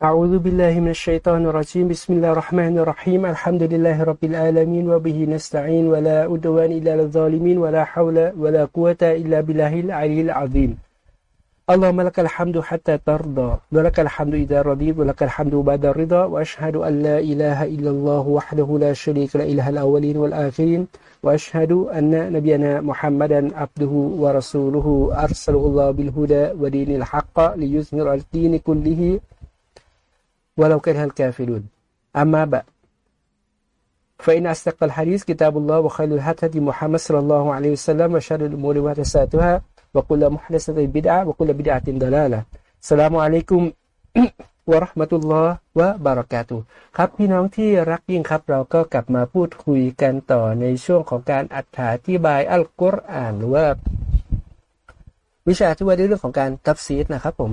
أعوذ بالله من الشيطان الرجيم. بسم الله الرحمن الرحيم. الحمد لله رب العالمين وبه نستعين ولا أدوان إلا للظالمين ولا حول ولا قوة إلا بالله العلي العظيم. اللهم لك الحمد حتى ترضى ولك الحمد إذا رضيت ولك الحمد بعد الرضا وأشهد أن لا إله إلا الله وحده لا شريك لا إله الأولين والآخرين وأشهد أن نبينا محمدا عبده ورسوله أرسله الله بالهدى ودين الحق ليظهر الدين كله ولو كره الكافرون أما بعد فإن أصدق الحديث كتاب الله وخير الهدي محمد صلى الله عليه وسلم وشر الأمور محدثاتها وكل محدثة بدعة وكل بدعة ضلالة السلام عليكم วะราะห์มะตุลลอฮ์วะบารากาตุครับพี่น้องที่รักยิ่งครับ เราก็กลับมาพูดคุยกันต่อในช่วงของการอธิบายอัลกุรอานหรือว่า วิชาที่ว่าในเรื่องของการตัฟซีดนะครับผม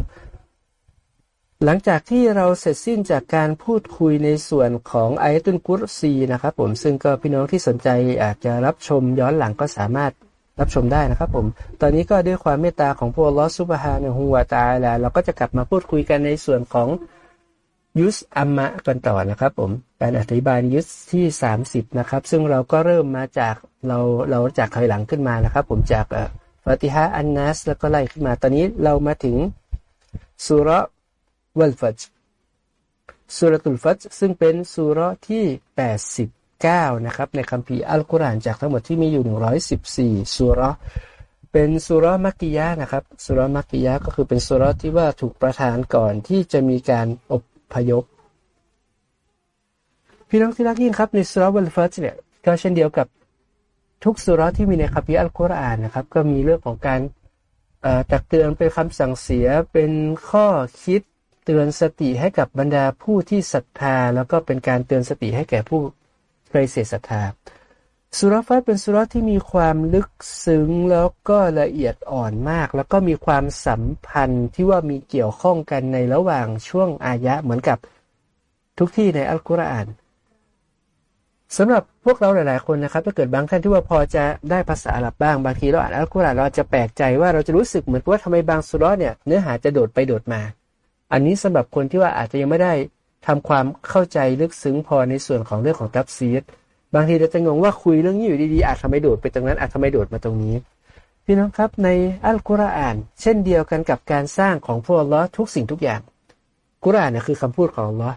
หลังจากที่เราเสร็จสิ้นจากการพูดคุยในส่วนของآية الكرسيนะครับผมซึ่งก็พี่น้องที่สนใจอาจจะรับชมย้อนหลังก็สามารถรับชมได้นะครับผม ตอนนี้ก็ด้วยความเมตตาของพระอัลลอฮ์ سبحانه وتعالىเราก็จะกลับมาพูดคุยกันในส่วนของجزء عمกันต่อนะครับผม การอธิบายยุสที่ 30 นะครับ ซึ่งเราก็เริ่มมาจากเราเราจากถอยหลังขึ้นมานะครับ ผมจากฟาติฮะอันนัสแล้วก็ไล่ขึ้นมา ตอนนี้เรามาถึงสุร วัลฟัจสุรตุลฟัจซึ่งเป็นสุรที่ 89 นะครับ ในคัมภีร์อัลกุรอานจากทั้งหมดที่มีอยู่ 114 สุรเป็นสุรมักกิยะนะครับสุรมักกิยะก็คือเป็นสุรที่ว่าถูกประทานก่อนที่จะมีการอบพยพ พี่น้องที่รักยิ่งครับในสุรวัลฟัจเนี่ยก็เช่นเดียวกับทุกสุรที่มีในคัมภีร์อัลกุรอานนะครับ ก็มีเรื่องของการตักเตือนเป็นคำสั่งเสียเป็นข้อคิด เตือนสติให้กับบรรดาผู้ที่ศรัทธา แล้วก็เป็นการเตือนสติให้แก่ผู้ปฏิเสธศรัทธาสุรฟัตเป็นสุรที่มีความลึกซึ้งแล้วก็ละเอียดอ่อนมาก แล้วก็มีความสัมพันธ์ที่ว่ามีเกี่ยวข้องกันในระหว่างช่วงอายะเหมือนกับทุกที่ในอัลกุรอานสำหรับพวกเราหลาย ๆ คนนะครับ ถ้าเกิดบางท่านที่ว่าพอจะได้ภาษาอาหรับบ้างบางทีเราอ่านอัลกุรอานเราจะแปลกใจว่าเราจะรู้สึกเหมือนว่าทำไมบางสุรเนี่ยเนื้อหาจะโดดไปโดดมา อันนี้สำหรับคนที่ว่าอาจจะยังไม่ได้ทำความเข้าใจลึกซึ้งพอในส่วนของเรื่องของตับซีดบางทีเราจะงงว่าคุยเรื่องนี้อยู่ดีๆอาจทำไมโดดไปตรงนั้นอาจทำไมโดดมาตรงนี้ พี่น้องครับในอัลกุรอาน เช่นเดียวกันกับการสร้างของพวกลอทุกสิ่งทุกอย่าง กุรอานเนี่ยคือคำพูดของลอ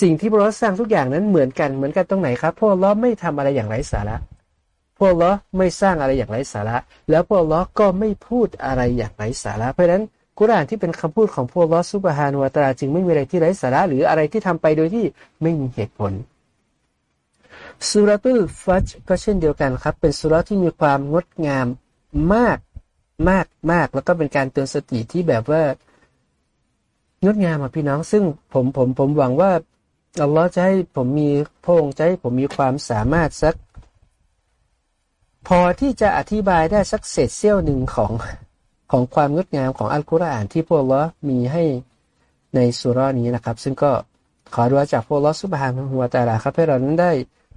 สิ่งที่พวกลอสร้างทุกอย่างนั้นเหมือนกันเหมือนกันตรงไหนครับพวกลอไม่ทำอะไรอย่างไร้สาระพวกลอไม่สร้างอะไรอย่างไร้สาระ แล้วพวกลอก็ไม่พูดอะไรอย่างไร้สาระเพราะฉะนั้น กุรานที่เป็นคำพูดของพวกลอสุบฮานวตาจึงไม่มีอะไรที่ไร้สาระหรืออะไรที่ทำไปโดยที่ไม่มีเหตุผลสุรตุลฟัจก็เช่นเดียวกันครับ เป็นสุรที่มีความงดงามมากมากมากแล้วก็เป็นการเตือนสติที่แบบว่างดงามอะพี่น้อง ซึ่งผมผมผมหวังว่าอัลลอฮ์จะให้ผมมีพงใจผมมีความสามารถสัก พอที่จะอธิบายได้สักเศษเสี้ยวหนึ่งของ ของความงดงามของอัลกุรอานที่พวกเรามีให้ในสุรานี้นะครับ ซึ่งก็ขอดูจากพวกเราสุบฮานะฮุวตาลาครับให้เรานั้นได้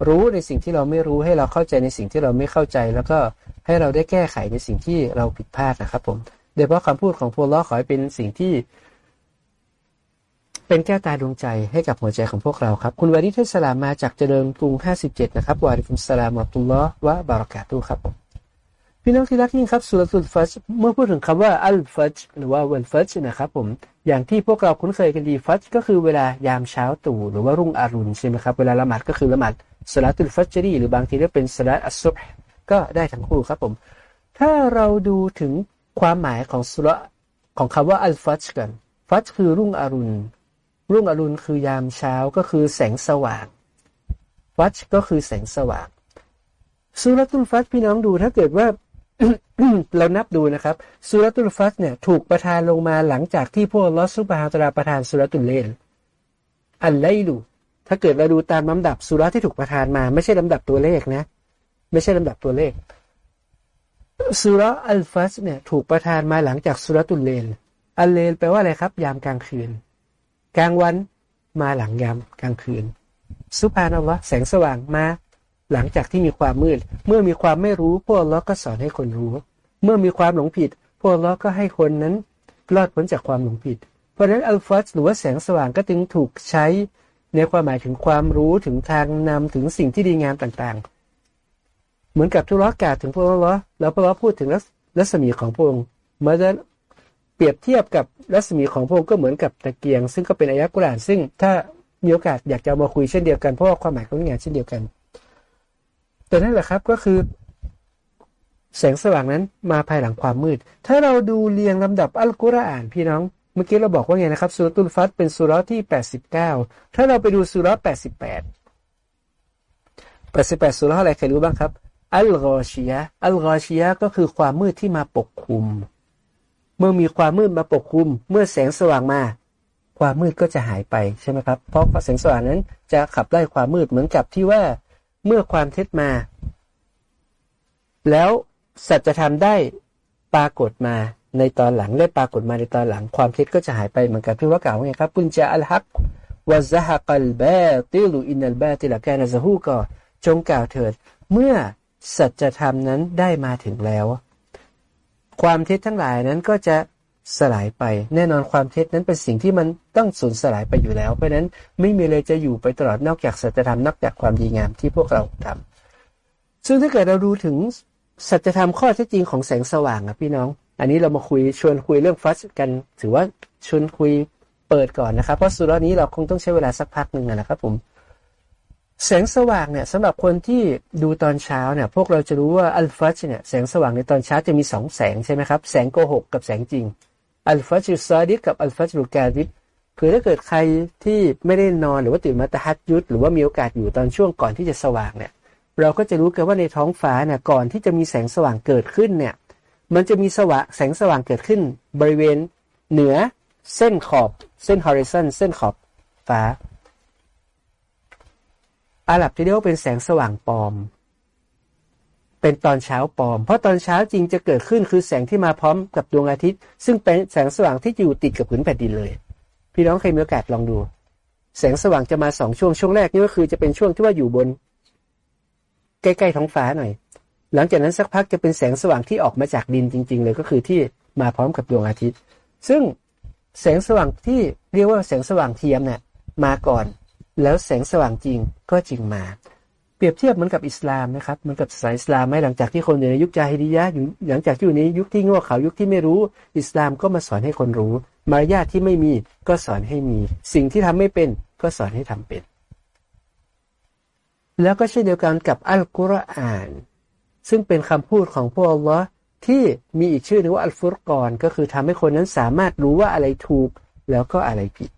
รู้ในสิ่งที่เราไม่รู้ให้เราเข้าใจในสิ่งที่เราไม่เข้าใจ แล้วก็ให้เราได้แก้ไขในสิ่งที่เราผิดพลาดนะครับ ผมโดยเฉพาะคำพูดของพวกเราขอให้เป็นสิ่งที่ เป็นแก้วตาดวงใจให้กับหัวใจของพวกเราครับ คุณวานิทสลามมาจากเจริญกรุง 57 นะครับวาริฟุมสลามอัตุลลอฮ์วะบารักาตุครับผม พี่น้องที่รักยิ่งครับสุรตุลฟัจเมื่อพูดถึงคำว่าอัลฟัจหรือว่าวันฟัจนะครับผมอย่างที่พวกเราคุ้นเคยกันดีฟัจก็คือเวลายามเช้าตู่หรือว่ารุ่งอรุณใช่ไหมครับเวลาละหมาดก็คือละหมาดสลาตุลฟัจรีหรือบางทีเรียกเป็นสลาตอัสซุบก็ได้ทั้งคู่ครับผมถ้าเราดูถึงความหมายของสุรของคำว่าอัลฟัจกันฟัจคือรุ่งอรุณ รุ่งอรุณคือยามเช้าก็คือแสงสว่างฟัจก็คือแสงสว่างสุรตุลฟัจพี่น้องดูถ้าเกิดว่า เรานับดูนะครับสุรตุลฟัสเนี่ยถูกประทานลงมาหลังจากที่พวกลอสุบฮาตราประทานสุรตุลเลนอันไลลูถ้าเกิดเราดูตามลำดับสุรที่ถูกประทานมาไม่ใช่ลำดับตัวเลขนะ ไม่ใช่ลำดับตัวเลขสุรอัลฟัสเนี่ยถูกประทานมาหลังจากสุรตุลเลนอัลเลนแปลว่าอะไรครับ ยามกลางคืน กลางวันมาหลังยามกลางคืน สุภานัลลอฮ์แสงสว่างมา หลังจากที่มีความมืด เมื่อมีความไม่รู้พวกเราก็สอนให้คนรู้ เมื่อมีความหลงผิด พวกเราก็ให้คนนั้นรอดพ้นจากความหลงผิด เพราะฉะนั้นอัลฟัตหรือว่าแสงสว่างก็จึงถูกใช้ ในความหมายถึงความรู้ถึงทางนำถึงสิ่งที่ดีงามต่างๆ เหมือนกับทุรกาถึงพระองค์แล้วพระองค์พูดถึงรัศมีของพระองค์เมื่อเปรียบเทียบกับรัศมีของพระองค์ก็เหมือนกับตะเกียง ซึ่งก็เป็นอายะกุรานซึ่งถ้ามีโอกาสอยากจะมาคุยเช่นเดียวกันเพราะว่าความหมายของงานเช่นเดียวกัน แต่นั่นแหละครับก็คือ แสงสว่างนั้นมาภายหลังความมืด ถ้าเราดูเรียงลำดับอัลกุรอานพี่น้องเมื่อกี้เราบอกว่าไงนะครับสุรตุลฟัตเป็นสุรที่ 89 ถ้าเราไปดูสุร88 88สุรอะไรใครรู้บ้างครับ อัลกอชียะอัลกอชียะก็คือความมืดที่มาปกคลุม เมื่อมีความมืดมาปกคลุม เมื่อแสงสว่างมา ความมืดก็จะหายไปใช่ไหมครับ เพราะแสงสว่างนั้นจะขับไล่ความมืดเหมือนกับที่ว่า เมื่อความเท็จมา แล้วสัจธรรมได้ปรากฏมาในตอนหลังได้ปรากฏมาในตอนหลัง ความเท็จก็จะหายไปเหมือนกับที่ว่ากล่าวไงครับปุญจาอัลฮักวะซะฮะกัลบาติลุอินัลบาติละกานะซะฮูก็จงกล่าวเถิด เมื่อสัจธรรมนั้นได้มาถึงแล้ว ความเท็จทั้งหลายนั้นก็จะ สลายไป แน่นอนความเท็จนั้นเป็นสิ่งที่มันต้องสูญสลายไปอยู่แล้ว เพราะนั้นไม่มีเลยจะอยู่ไปตลอดนอกจากสัจธรรมนอกจากความดีงามที่พวกเราทำซึ่งถ้าเกิดเราดูถึงสัจธรรมข้อเท็จจริงของแสงสว่างอะพี่น้อง อันนี้เรามาคุยชวนคุยเรื่องฟัสกัน ถือว่าชวนคุยเปิดก่อนนะครับ เพราะสุรานี้เราคงต้องใช้เวลาสักพักหนึ่งนะครับผมแสงสว่างเนี่ยสำหรับคนที่ดูตอนเช้าเนี่ยพวกเราจะรู้ว่าอัลฟัชเนี่ยแสงสว่างในตอนเช้าจะมีสองแสงใช่ไหมครับ แสงโกหกกับแสงจริง อัลฟัชซาดิกกับอัลฟัชลูกาดิบคือถ้าเกิดใครที่ไม่ได้นอนหรือว่าตื่นมาตะฮัดยุดหรือว่ามีโอกาสอยู่ตอนช่วงก่อนที่จะสว่างเนี่ยเราก็จะรู้กันว่าในท้องฟ้าเนี่ยก่อนที่จะมีแสงสว่างเกิดขึ้นเนี่ยมันจะมีสว่างแสงสว่างเกิดขึ้น บริเวณเหนือเส้นขอบเส้น horizon เส้นขอบฟ้าอาหรับที่เรียกว่าเป็นแสงสว่างปลอม เป็นตอนเช้าปลอม เพราะตอนเช้าจริงจะเกิดขึ้นคือแสงที่มาพร้อมกับดวงอาทิตย์ ซึ่งเป็นแสงสว่างที่อยู่ติดกับผืนแผ่นดินเลย พี่น้องเคยมีโอกาสลองดู แสงสว่างจะมาสองช่วงช่วงแรกนี่ก็คือจะเป็นช่วงที่ว่าอยู่บน ใกล้ๆท้องฟ้าหน่อย หลังจากนั้นสักพักจะเป็นแสงสว่างที่ออกมาจากดินจริง ๆ เลยก็คือที่มาพร้อมกับดวงอาทิตย์ ซึ่งแสงสว่างที่เรียกว่าแสงสว่างเทียมเนี่ยมาก่อน แล้วแสงสว่างจริงก็จริงมา เปรียบเทียบเหมือนกับอิสลามนะครับเหมือนกับสายอิสลามไหมหลังจากที่คนอยู่ในยุคจาฮิดียะอยู่หลังจากที่อยู่ในยุคที่โง่เขายุคที่ไม่รู้ อิสลามก็มาสอนให้คนรู้ มารยาทที่ไม่มีก็สอนให้มี สิ่งที่ทำไม่เป็นก็สอนให้ทำเป็น แล้วก็เช่นเดียวกันกับอัลกุรอาน ซึ่งเป็นคำพูดของพระองค์ที่มีอีกชื่อนึงว่าอัลฟุรกอนก็คือทำให้คนนั้นสามารถรู้ว่าอะไรถูกแล้วก็อะไรผิด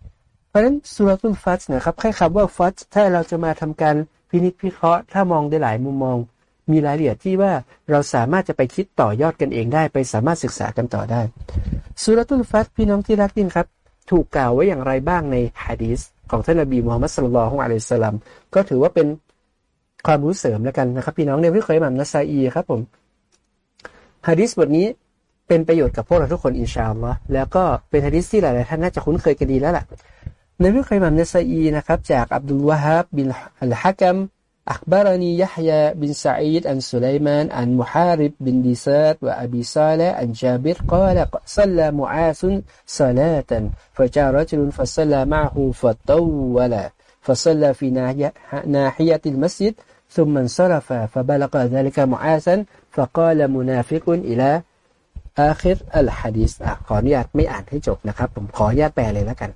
เพราะฉะนั้นสุรตุลฟัสนะครับแค่คำว่าฟัสถ้าเราจะมาทำการ พินิจพิเคราะห์ถ้ามองได้หลายมุมมอง มีรายละเอียดที่ว่าเราสามารถจะไปคิดต่อยอดกันเองได้ ไปสามารถศึกษากันต่อได้สุรตุลฟัสพี่น้องที่รักยิ่งครับ ถูกกล่าวไว้อย่างไรบ้างในฮะดีษของท่านนบีมูฮัมมัดสุลลัลของอะลัยสลัมก็ถือว่าเป็นความรู้เสริมแล้วกันนะครับ พี่น้องในพี่เคยมัมนัสอีครับผมฮะดิษบทนี้เป็นประโยชน์กับพวกเราทุกคนอินชาอัลลอฮ์แล้วก็เป็นฮะดิษที่หลายๆท่านน่าจะคุ้นเคยกันดีแล้วล่ะในพี่เคยมัมนัสอีนะครับจากอับดุลวะฮับบินอัลฮะกัม أخبرني يحيى بن سعيد عن سليمان عن محارب بن ديسات وأبي صالح عن جابر قال صلى معاذ صلاة فجاء رجل فصلى معه فطول فصلى في ناحية المسجد ثم انصرف فبلغ ذلك معاذا فقال منافق إلى آخر الحديث ขออนุญาตไม่อ่านให้จบนะครับ ผมขออนุญาตแปลเลยแล้วกัน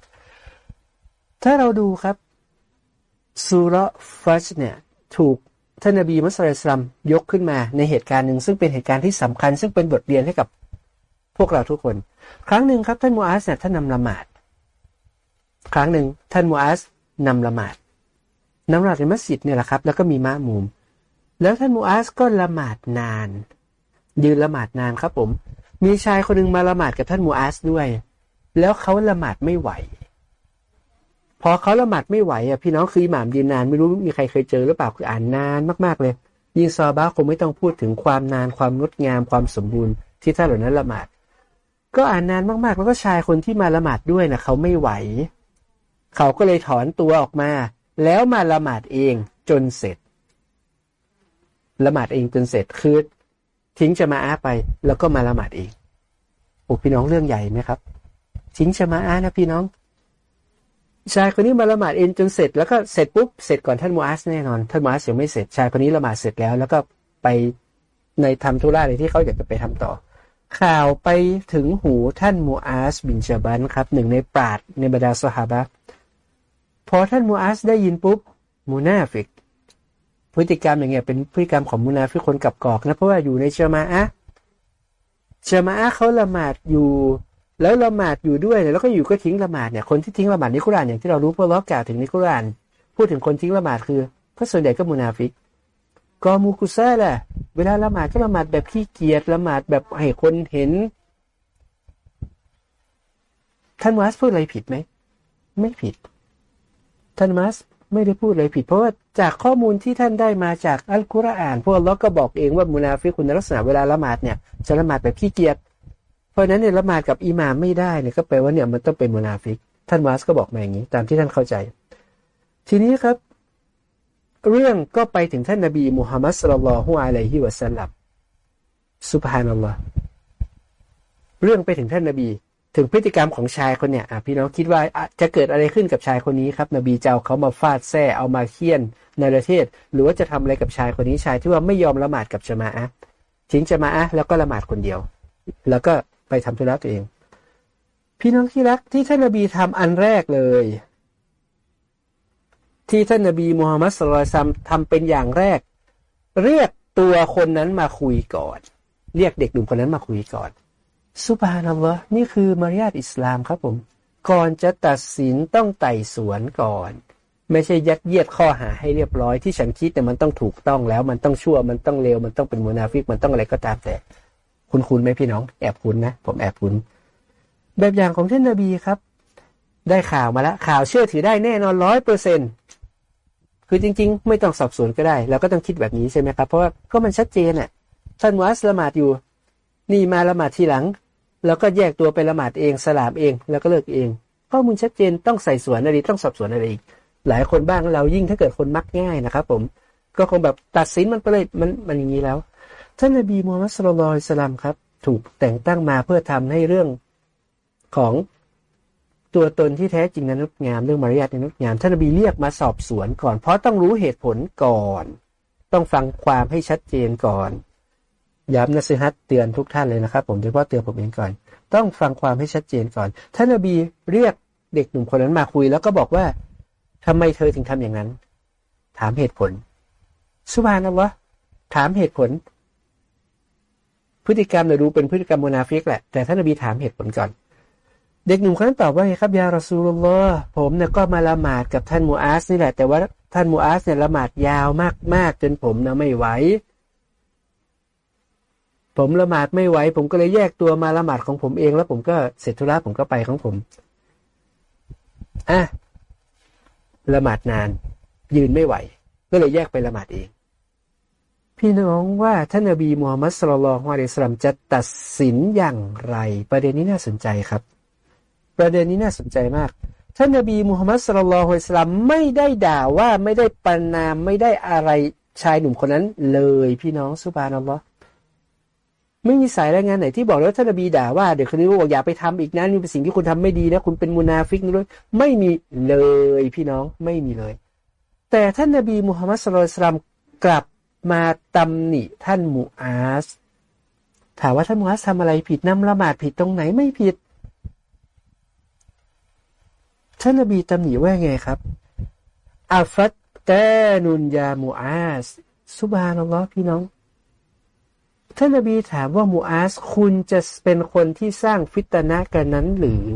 ถ้าเราดูครับสุรฟัชเนี่ย ถูกท่านนบีมุสลิมยกขึ้นมาในเหตุการณ์หนึ่งซึ่งเป็นเหตุการณ์ที่สำคัญ ซึ่งเป็นบทเรียนให้กับพวกเราทุกคน ครั้งหนึ่งครับท่านมูอาสเนี่ยท่านนำละหมาด ครั้งหนึ่งท่านมูอาสนำละหมาดนำละหมาดในมัสยิดเนี่ยแหละครับ แล้วก็มีมะมุม แล้วท่านมูอาสก็ละหมาดนาน ยืนละหมาดนานครับผม มีชายคนหนึ่งมาละหมาดกับท่านมูอาสด้วย แล้วเขาละหมาดไม่ไหว พอเขาละหมาดไม่ไหวอะพี่น้องคือหมามยืนนานไม่รู้มีใครเคยเจอหรือเปล่าคืออ่านนานมากๆเลยยิงซอบ้าคงไม่ต้องพูดถึงความนานความงดงามความสมบูรณ์ที่ท่านเหล่านั้นละหมาด ก็อ่านนานมากๆ แล้วก็ชายคนที่มาละหมาดด้วยนะเขาไม่ไหว เขาก็เลยถอนตัวออกมา แล้วมาละหมาดเองจนเสร็จ ละหมาดเองจนเสร็จคือทิ้งญะมาอะฮ์ไป แล้วก็มาละหมาดเองโอ้พี่น้องเรื่องใหญ่ไหมครับ ทิ้งญะมาอะฮ์นะพี่น้อง ชายคนนี้มาละหมาดเองจนเสร็จแล้วก็เสร็จปุ๊บเสร็จก่อนท่านมุอาซแน่นอนท่านมุอาซยังไม่เสร็จชายคนนี้ละหมาดเสร็จแล้ว แล้วก็ไปในทำธุระอะไรที่เขาอยากจะไปทำต่อ ข่าวไปถึงหูท่านมุอาซบินญะบัลครับหนึ่งในปราชญ์ในบรรดาเศาะฮาบะฮ์พอท่านมุอาซได้ยินปุ๊บมุนาฟิก พฤติกรรมอย่างเงี้ยเป็นพฤติกรรมของมุนาฟิกคนกลับกลอกนะเพราะว่าอยู่ในญะมาอะฮ์ญะมาอะฮ์เขาละหมาดอยู่ แล้วละหมาดอยู่ด้วยแล้วก็อยู่ก็ทิ้งละหมาดเนี่ยคนที่ทิ้งละหมาดในกุรอานอย่างที่เรารู้เพราะเรากล่าวถึงในกุรอาน พูดถึงคนทิ้งละหมาดคือพระส่วนใหญ่ก็มุนาฟิก قاموا كسالى แหละเวลาละหมาดก็ละหมาดแบบขี้เกียจละหมาดแบบให้คนเห็น ท่านมุอาซพูดอะไรผิดไหมไม่ผิด ท่านมัสไม่ได้พูดอะไรผิด เพราะว่าจากข้อมูลที่ท่านได้มาจากอัลกุรอาน พวกเราก็บอกเองว่ามุนาฟิกคุณลักษณะเวลาละหมาดเนี่ยจะละหมาดแบบขี้เกียจ ราะนั้นเนี่ยละหมาดกับอิหมามไม่ได้เนี่ยก็แปลว่าเนี่ยมันต้องเป็นมุนาฟิก ท่านมัสก็บอกมาอย่างนี้ ตามที่ท่านเข้าใจ ทีนี้ครับ เรื่องก็ไปถึงท่านนบีมุฮัมมัดสุลลัลฮุอะลัยฮิวะสัลลัมสุบฮานัลลอฮ์เรื่องไปถึงท่านนบี ถึงพฤติกรรมของชายคนเนี่ยพี่น้องคิดว่าจะเกิดอะไรขึ้นกับชายคนนี้ครับนบีเจ้าเขามาฟาดแซ่เอามาเคี่ยนในประเทศ หรือว่าจะทำอะไรกับชายคนนี้ชายที่ว่าไม่ยอมละหมาดกับจมาอะทิ้งจมาอะแล้วก็ละหมาดคนเดียว แล้วก็ ไปทำธุระตัวเอง พี่น้องที่รักที่ท่านนบีทำอันแรกเลย ที่ท่านนบีมูฮัมมัดสุลตัมทำเป็นอย่างแรก เรียกตัวคนนั้นมาคุยก่อน เรียกเด็กหนุ่มคนนั้นมาคุยก่อนสุบฮานัลลอฮ์นี่คือมารยาทอิสลามครับผม ก่อนจะตัดสินต้องไต่สวนก่อน ไม่ใช่ยัดเยียดข้อหาให้เรียบร้อยที่ฉันคิดแต่มันต้องถูกต้องแล้ว มันต้องชั่วมันต้องเลวมันต้องเป็นมุนาฟิกมันต้องอะไรก็ตามแต่ คุณคุณไหมพี่น้อง แอบคุณนะ ผมแอบคุณ แบบอย่างของท่านนบีครับ ได้ข่าวมาแล้ว ข่าวเชื่อถือได้แน่นอนร้อยเปอร์เซ็นต์คือจริง ๆ ไม่ต้องสอบสวนก็ได้ เราก็ต้องคิดแบบนี้ใช่ไหมครับ เพราะว่าก็มันชัดเจนอะ ท่านมุอัสละหมาดอยู่ นี่มาละหมาดทีหลัง แล้วก็แยกตัวไปละหมาดเอง สลามเอง แล้วก็เลิกเอง ข้อมูลชัดเจนต้องใส่สวนอะไรต้องสอบสวนอะไรอีก หลายคนบ้างเรายิ่งถ้าเกิดคนมักง่ายนะครับ ผม ก็คงแบบตัดสินมันไปเลยมันมันอย่างนี้แล้ว ท่านนบีมูฮัมมัดสุลลัลสลามครับ ถูกแต่งตั้งมาเพื่อทำให้เรื่องของตัวตนที่แท้จริงนั้นงดงามเรื่องมารยาทนั้นงดงามท่านนบีเรียกมาสอบสวนก่อน เพราะต้องรู้เหตุผลก่อน ต้องฟังความให้ชัดเจนก่อนย้ำนะซิฮัตเตือนทุกท่านเลยนะครับ ผมโดยเฉพาะเตือนผมเองก่อน ต้องฟังความให้ชัดเจนก่อนท่านนบีเรียกเด็กหนุ่มคนนั้นมาคุย แล้วก็บอกว่าทำไมเธอถึงทำอย่างนั้น ถามเหตุผลสุบานะวะถามเหตุผล พฤติกรรมเนี่ยดูเป็นพฤติกรรมโมนาฟิกแหละ แต่ท่านนบีถามเหตุผลก่อน เด็กหนุ่มคนนั้นตอบว่าครับยารอซูลุลลอฮ์ผมเนี่ยก็มาละหมาดกับท่านมูอาสนี่แหละ แต่ว่าท่านมูอาสเนี่ยละหมาดยาวมากๆ จนผมนะไม่ไหว ผมละหมาดไม่ไหว ผมก็เลยแยกตัวมาละหมาดของผมเอง แล้วผมก็เสร็จธุระผมก็ไปของผมอะละหมาดนาน ยืนไม่ไหว ก็เลยแยกไปละหมาดเอง พี่น้องว่าท่านอบีมูฮัมมัดสุลลัลฮวาเดสลัมจะตัดสินอย่างไร ประเด็นนี้น่าสนใจครับ ประเด็นนี้น่าสนใจมาก ท่านนบีมูฮัมมัดสุลลัลฮุสลามไม่ได้ด่าว่าไม่ได้ประนามไม่ได้อะไรชายหนุ่มคนนั้นเลยพี่น้องสุบานอัลลอฮ์ไม่มีสายรายงานไหนที่บอกแล้วท่านนบีด่าว่าเดี๋ยวคนนี้บอกอย่าไปทำอีกนะนี่เป็นสิ่งที่คุณทำไม่ดีนะคุณเป็นมุนาฟิกนะด้วยไม่มีเลยพี่น้องไม่มีเลย แต่ท่านนบีมูฮัมมัดสุลลัลมกลับ มาตำหนิท่านมูอาสถามว่าท่านมูอาสทำอะไรผิดนำละหมาดผิดตรงไหนไม่ผิด ท่านนบีตำหนิว่าไงครับอาฟัตแตนุนยามูอาสสุบานอัลลอฮ์พี่น้อง ท่านนบีถามว่ามูอาสคุณจะเป็นคนที่สร้างฟิตนะกันนั้นหรือ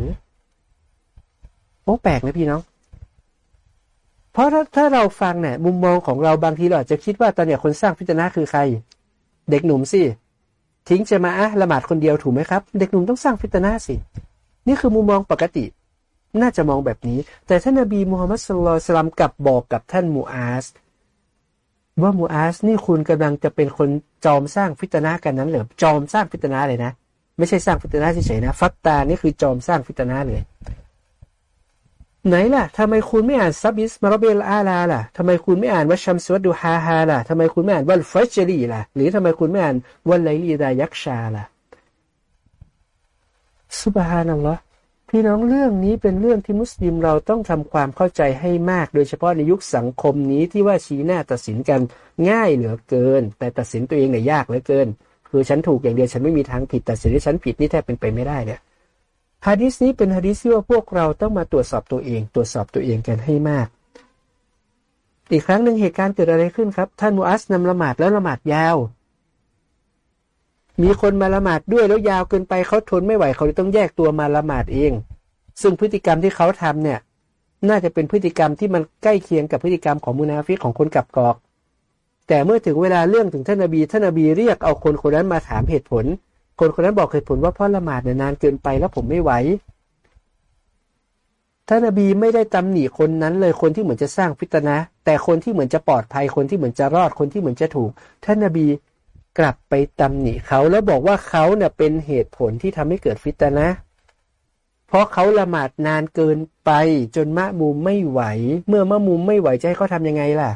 โอ้แปลกนะพี่น้อง เพราะถ้าถ้าเราฟังเนี่ยมุมมองของเราบางทีเราอาจจะคิดว่าตอนเนี้ยคนสร้างฟิตนะคือใคร เด็กหนุ่มสิทิ้งจะมาอะละหมาดคนเดียวถูกไหมครับ เด็กหนุ่มต้องสร้างฟิตนะสิ นี่คือมุมมองปกติ น่าจะมองแบบนี้ แต่ท่านนบีมูฮัมมัดสุลลัลสลัมกลับบอกกับท่านมูอาสว่ามูอาสนี่คุณกำลังจะเป็นคนจอมสร้างฟิตนากันนั้นเหรอจอมสร้างฟิตนาเลยนะ ไม่ใช่สร้างฟิตนาเฉยๆนะ ฟัตตานี่คือจอมสร้างฟิตนาเลย ไหนล่ะทำไมคุณไม่อ่านسبح اسم ربك الأعلىล่ะทำไมคุณไม่อ่านوالشمس وضحاهاล่ะทำไมคุณไม่อ่านوالفجرล่ะ หรือทำไมคุณไม่อ่านوالليل إذا يغشىล่ะسبحان اللهพี่น้องเรื่องนี้เป็นเรื่องที่มุสลิมเราต้องทำความเข้าใจให้มาก โดยเฉพาะในยุคสังคมนี้ที่ว่าชี้หน้าตัดสินกันง่ายเหลือเกิน แต่ตัดสินตัวเองเนี่ยยากเหลือเกิน คือฉันถูกอย่างเดียวฉันไม่มีทางผิดตัดสินที่ฉันผิดนี่แทบเป็นไปไม่ได้เนี่ย ฮะดิษนี้เป็นฮะดิษที่ว่าพวกเราต้องมาตรวจสอบตัวเอง ตรวจสอบตัวเองกันให้มาก อีกครั้งหนึ่งเหตุการณ์เกิดอะไรขึ้นครับ ท่านมูอัสนำละหมาดแล้วละหมาดยาว มีคนมาละหมาดด้วยแล้วยาวเกินไปเขาทนไม่ไหวเขาเลยต้องแยกตัวมาละหมาดเอง ซึ่งพฤติกรรมที่เขาทำเนี่ย น่าจะเป็นพฤติกรรมที่มันใกล้เคียงกับพฤติกรรมของมุนาฟิกของคนกับกอก แต่เมื่อถึงเวลาเรื่องถึงท่านนบีท่านนบีเรียกเอาคนคนนั้นมาถามเหตุผล คนคนนั้นบอกเหตุผลว่าเพราะละหมาดเนี่ยนานเกินไปแล้วผมไม่ไหวท่านนบีไม่ได้ตำหนิคนนั้นเลยคนที่เหมือนจะสร้างฟิตนะ แต่คนที่เหมือนจะปลอดภัยคนที่เหมือนจะรอดคนที่เหมือนจะถูก ท่านนบีกลับไปตำหนิเขาแล้วบอกว่าเขาเนี่ยเป็นเหตุผลที่ทำให้เกิดฟิตนะ เพราะเขาละหมาดนานเกินไป จนมะมุมไม่ไหว เมื่อมะมุมไม่ไหวจะให้เขาทำยังไงล่ะ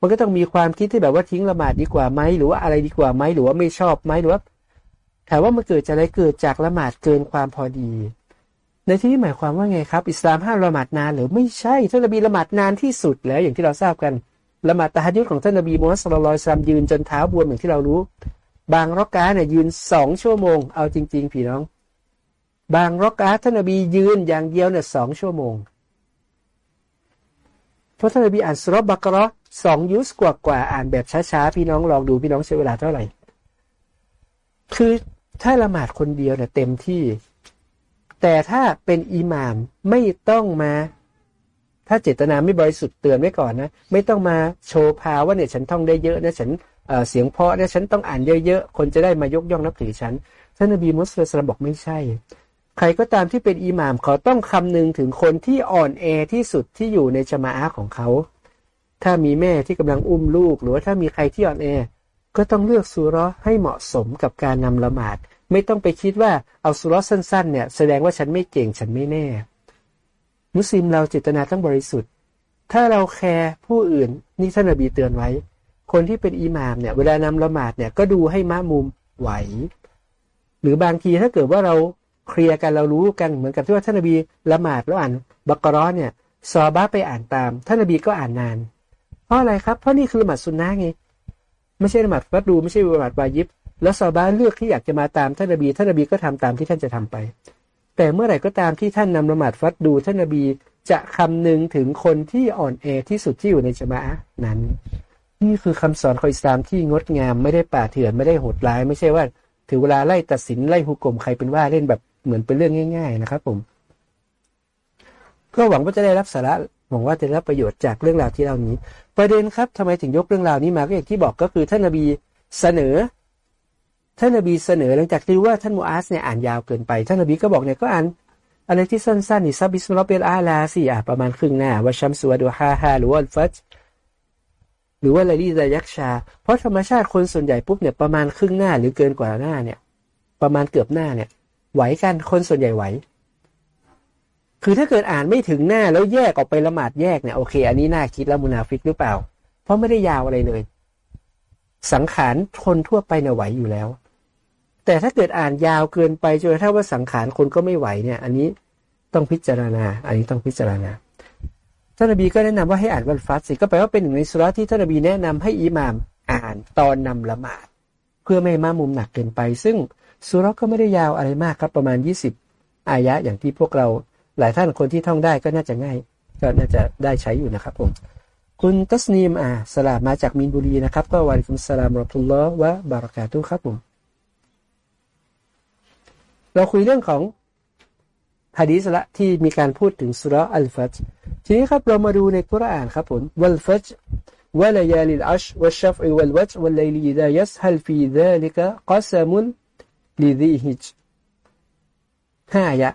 มันก็ต้องมีความคิดที่แบบว่าทิ้งละหมาดดีกว่าไหมหรือว่าอะไรดีกว่าไหมหรือว่าไม่ชอบไหมหรือว่า ถามว่ามันเกิดจากอะไรเกิดจากละหมาดเกินความพอดี ในที่นี้หมายความว่าไงครับ อิสลามห้ามละหมาดนานหรือไม่ใช่ท่านนบีละหมาดนานที่สุดแล้วอย่างที่เราทราบกันละหมาดตะฮัดยุดของท่านนบีมูฮัมมัดสุลลัลสามยืนจนเท้าบวมอย่างที่เรารู้ บางรักกาเนี่ยยืนสองชั่วโมง เอาจริง ๆ พี่น้อง บางรักกาท่านนบียืนอย่างเดียวเนี่ยสองชั่วโมงเพราะท่านนบีอ่านสุรบักรอสองยุสกว่ากว่าอ่านแบบช้าๆพี่น้องลองดูพี่น้องใช้เวลาเท่าไหร่ คือ ถ้าละหมาดคนเดียวเนี่ยเต็มที่ แต่ถ้าเป็นอิหมามไม่ต้องมา ถ้าเจตนาไม่บริสุทธิ์เตือนไว้ก่อนนะ ไม่ต้องมาโชว์พาว่าเนี่ยฉันท่องได้เยอะนะฉันเสียงเพาะเนี่ยฉันต้องอ่านเยอะๆ คนจะได้มายกย่องนับถือฉัน ท่านนบีมุสลิมบอกไม่ใช่ ใครก็ตามที่เป็นอิหมามเขาต้องคำนึงถึงคนที่อ่อนแอที่สุดที่อยู่ในจมาอะของเขา ถ้ามีแม่ที่กำลังอุ้มลูก หรือว่าถ้ามีใครที่อ่อนแอ ก็ต้องเลือกสุรให้เหมาะสมกับการนำละหมาด ไม่ต้องไปคิดว่าเอาสุรสั้นๆเนี่ยแสดงว่าฉันไม่เก่งฉันไม่แน่ มุสลิมเราเจตนาต้องบริสุทธิ์ ถ้าเราแคร์ผู้อื่นนี่ท่านอบีเตือนไว้ คนที่เป็นอิหมามเนี่ยเวลานำละหมาดเนี่ยก็ดูให้มะมุมไหว หรือบางทีถ้าเกิดว่าเราเคลียร์กันเรารู้กันเหมือนกับที่ว่าท่านอบีละหมาดแล้วอ่านบักกรอเนี่ยซอบ้าไปอ่านตามท่านอบีก็อ่านนาน เพราะอะไรครับเพราะนี่คือละหมาดสุนนะไง ไม่ใช่ละหมาดวัดดูไม่ใช่ละหมาดวายิบ แล้วซาบ้าเลือกที่อยากจะมาตามท่านนบีท่านนบีก็ทำตามที่ท่านจะทำไป แต่เมื่อไหร่ก็ตามที่ท่านนำละหมาดฟัดดูท่านนบีจะคำนึงถึงคนที่อ่อนแอที่สุดที่อยู่ในจมาะนั้น นี่คือคำสอนของอิสลามที่งดงามไม่ได้ป่าเถื่อนไม่ได้โหดร้าย ไม่ใช่ว่า ถือเวลาไล่ตัดสินไล่หุก่มใครเป็นว่าเล่นแบบเหมือนเป็นเรื่องง่าย ๆ นะครับผม ก็หวังว่าจะได้รับสาระ หวังว่าจะได้รับประโยชน์จากเรื่องราวที่เรานี้ ประเด็นครับทำไมถึงยกเรื่องราวนี้มาก็อย่างที่บอกก็คือท่านนบีเสนอ ท่านนบีเสนอหลังจากที่รู้ว่าท่านมุอาซเนี่ยอ่านยาวเกินไป ท่านนบีก็บอกเนี่ยก็อ่านอะไรที่สั้นๆนี่سبح اسم ربك الأعلىสี่อะประมาณครึ่งหน้าوالشمس وضحاهاหรือว่าฟัจหรือว่าลาลีดายักชา เพราะธรรมชาติคนส่วนใหญ่ปุ๊บเนี่ยประมาณครึ่งหน้าหรือเกินกว่าหน้าเนี่ย ประมาณเกือบหน้าเนี่ย ไหวกันคนส่วนใหญ่ไหว คือถ้าเกิดอ่านไม่ถึงหน้าแล้วแยกออกไปละหมาดแยกเนี่ยโอเค อันนี้น่าคิดแล้วมุนาฟิกหรือเปล่า เพราะไม่ได้ยาวอะไรเลย สังขารคนทั่วไปเนี่ยไหวอยู่แล้ว แต่ถ้าเกิดอ่านยาวเกินไปจนถ้าว่าสังขารคนก็ไม่ไหวเนี่ย อันนี้ต้องพิจารณา อันนี้ต้องพิจารณาท่านนบีก็แนะนำว่าให้อ่านวันฟัสสิก็แปลว่าเป็นหนึ่งในสุราที่ท่านนบีแนะนำให้อิหมามอ่านตอนนำละหมาด เพื่อไม่มามุมหนักเกินไป ซึ่งสุราก็ไม่ได้ยาวอะไรมากครับประมาณ 20 อายะอย่างที่พวกเรา หลายท่านคนที่ท่องได้ก็น่าจะง่าย ก็น่าจะได้ใช้อยู่นะครับผม คุณตัสนีมอ่าสลามมาจากมินบุรีนะครับ ก็วันคุณสลามรอตุลลอวะบารักาตุครับผม เราคุยเรื่องของฮะดีสละที่มีการพูดถึงสุรอัลฟัจทีนี้ครับเรามาดูในกุรอานครับผมวัลฟัจวะลยาลิลอัชวัชฟอิวัลวัจวัลไลลีดายัสฮัลฟีดาลิกะกัสมุลลิดีฮิจห้าอายะ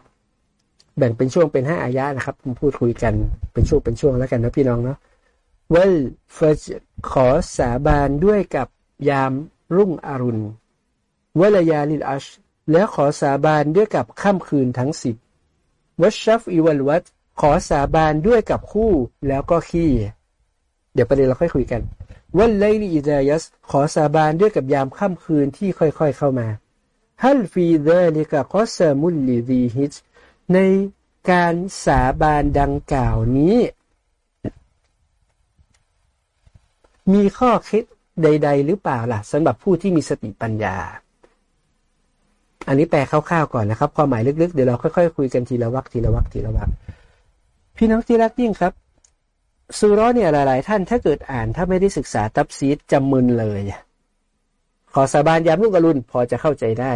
แบ่งเป็นช่วงเป็นห้าอายะนะครับพูดคุยกันเป็นช่วงเป็นช่วงแล้วกันนะพี่น้องเนาะวัลฟจขอสาบานด้วยกับยามรุ่งอรุณวัลยาลิลอัชแล้วขอสาบานด้วยกับค่ำคืนทั้งสิบวัชชัฟอีวัลวัตขอสาบานด้วยกับคู่แล้วก็ขี้ เดี๋ยวประเด็นเราค่อยคุยกันวัลไลลีอิดายัสขอสาบานด้วยกับยามค่ำคืนที่ค่อยๆเข้ามาฮัลฟีเดลิกะกอสมุลลีดีฮิต ในการสาบานดังกล่าวนี้ มีข้อคิดใด ๆ หรือเปล่าล่ะสำหรับผู้ที่มีสติปัญญา อันนี้แปลคร่าวๆก่อนนะครับ ความหมายลึกๆ เดี๋ยวเราค่อยๆคุยกันทีละวักทีละวักทีละวักพี่น้องที่รักยิ่งครับซูร้อเนี่ยหลาย ๆ ท่านถ้าเกิดอ่านถ้าไม่ได้ศึกษาตับซีดจำมึนเลย ขอสาบานยามลูกอรุณพอจะเข้าใจได้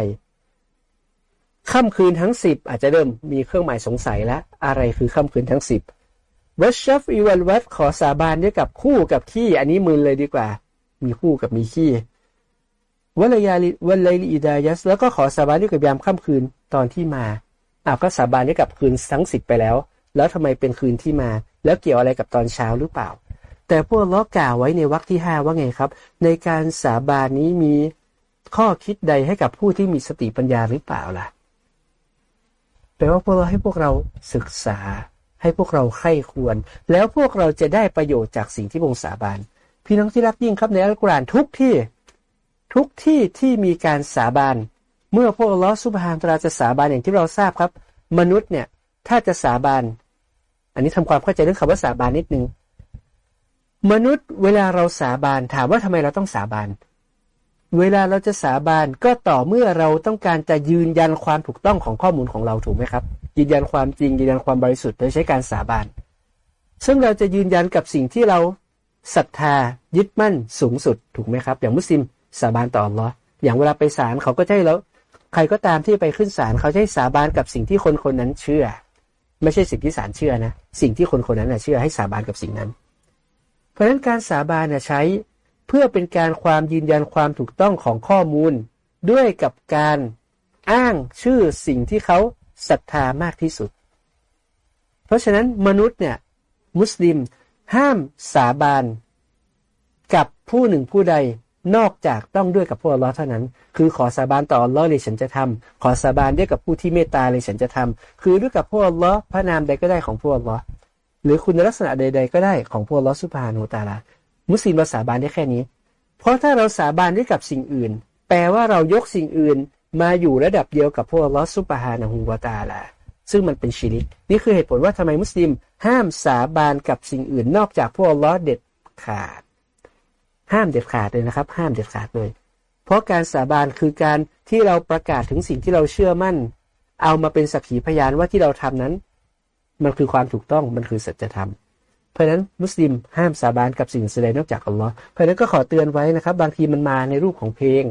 ค่ำคืนทั้งสิบอาจจะเริ่มมีเครื่องหมายสงสัยแล้ว อะไรคือค่ำคืนทั้งสิบเวัชชัฟอีวันวัตขอสาบานด้วยกับคู่กับขี้อันนี้มึนเลยดีกว่า มีคู่กับมีขี้วัลยาลิวัลเลลีดายัส แล้วก็ขอสาบานด้วยกับยามค่ำคืนตอนที่มาอ้าวก็สาบานด้วยกับคืนทั้งสิบไปแล้ว แล้วทำไมเป็นคืนที่มา แล้วเกี่ยวอะไรกับตอนเช้าหรือเปล่า แต่พวกล้อกล่าวไว้ในวรรคที่ห้าว่าไงครับ ในการสาบานนี้มีข้อคิดใดให้กับผู้ที่มีสติปัญญาหรือเปล่าล่ะ แปลว่าพวกเราให้พวกเราศึกษา ให้พวกเราใคร่ควร แล้วพวกเราจะได้ประโยชน์จากสิ่งที่บงสาบานพี่น้องที่รักยิ่งครับในอัลกุรอานทุกที่ทุกที่ที่มีการสาบานเมื่อพวกลอสุบฮานตราจะสาบานอย่างที่เราทราบครับ มนุษย์เนี่ยถ้าจะสาบานอันนี้ทำความเข้าใจเรื่องคำว่าสาบานนิดนึงมนุษย์เวลาเราสาบานถามว่าทำไมเราต้องสาบาน เวลาเราจะสาบานก็ต่อเมื่อเราต้องการจะยืนยันความถูกต้องของข้อมูลของเราถูกไหมครับ ยืนยันความจริงยืนยันความบริสุทธิ์โดยใช้การสาบาน ซึ่งเราจะยืนยันกับสิ่งที่เราศรัทธายึดมั่นสูงสุดถูกไหมครับ อย่างมุสลิมสาบานต่ออัลลอฮ์อย่างเวลาไปศาลเขาก็ให้แล้ว ใครก็ตามที่ไปขึ้นศาลเขาให้สาบานกับสิ่งที่คนคนนั้นเชื่อ ไม่ใช่สิ่งที่ศาลเชื่อนะ สิ่งที่คนคนนั้นเชื่อให้สาบานกับสิ่งนั้น เพราะฉะนั้นการสาบานใช้ เพื่อเป็นการความยืนยันความถูกต้องของข้อมูล ด้วยกับการอ้างชื่อสิ่งที่เขาศรัทธามากที่สุด เพราะฉะนั้นมนุษย์เนี่ย มุสลิม ห้ามสาบานกับผู้หนึ่งผู้ใดนอกจากต้องด้วยกับพวกอัลลอฮ์เท่านั้น คือขอสาบานต่ออัลลอฮ์เลยฉันจะทำขอสาบานด้วยกับผู้ที่เมตตาเลยฉันจะทำคือด้วยกับพวกอัลลอฮ์พระนามใดก็ได้ของพวกอัลลอฮ์หรือคุณลักษณะใด ๆ ก็ได้ของพวกอัลลอฮ์สุภาโนตาลา มุสลิมเราสาบานได้แค่นี้ เพราะถ้าเราสาบานด้วยกับสิ่งอื่น แปลว่าเรายกสิ่งอื่นมาอยู่ระดับเดียวกับพวกลอสุปฮานะฮูวาตาลาซึ่งมันเป็นชิริก นี่คือเหตุผลว่าทำไมมุสลิม ห้ามสาบานกับสิ่งอื่น นอกจากพวกลอเด็ดขาด ห้ามเด็ดขาดเลยนะครับ ห้ามเด็ดขาดเลย เพราะการสาบานคือการที่เราประกาศถึงสิ่งที่เราเชื่อมั่น เอามาเป็นสักขีพยานว่าที่เราทำนั้น มันคือความถูกต้องมันคือสัจธรรม ราะนั้นมุสลิมห้ามสาบานกับสิ่งใดนอกจากอัลลอฮ์เพราะนั้นก็ขอเตือนไว้นะครับ บางทีมันมาในรูปของเพลง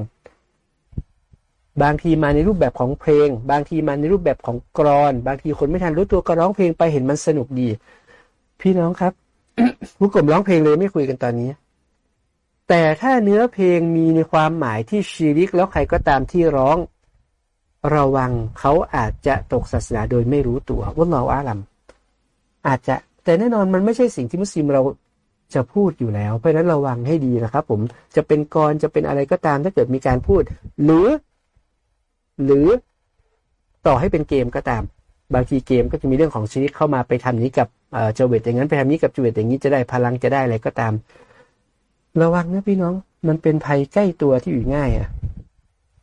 บางทีมาในรูปแบบของเพลง บางทีมาในรูปแบบของกรอน บางทีคนไม่ทันรู้ตัวก็ร้องเพลงไปเห็นมันสนุกดี พี่น้องครับผู้กลุ่มร้องเพลงเลยไม่คุยกันตอนนี้ แต่ถ้าเนื้อเพลงมีในความหมายที่ชีริกแล้วใครก็ตามที่ร้อง ระวังเขาอาจจะตกศาสนาโดยไม่รู้ตัวว่าเราอาลัมอาจจะ แต่แน่นอนมันไม่ใช่สิ่งที่มุสลิมเราจะพูดอยู่แล้ว เพราะนั้นระวังให้ดีนะครับ ผมจะเป็นกรจะเป็นอะไรก็ตามถ้าเกิดมีการพูด หรือ หรือต่อให้เป็นเกมก็ตาม บางทีเกมก็จะมีเรื่องของชีวิตเข้ามาไปทำนี้กับเจเวตอย่างนั้นไปทำนี้กับเจเวตอย่างนี้จะได้พลังจะได้อะไรก็ตาม ระวังนะพี่น้อง มันเป็นภัยใกล้ตัวที่อยู่ง่ายอะ่ะ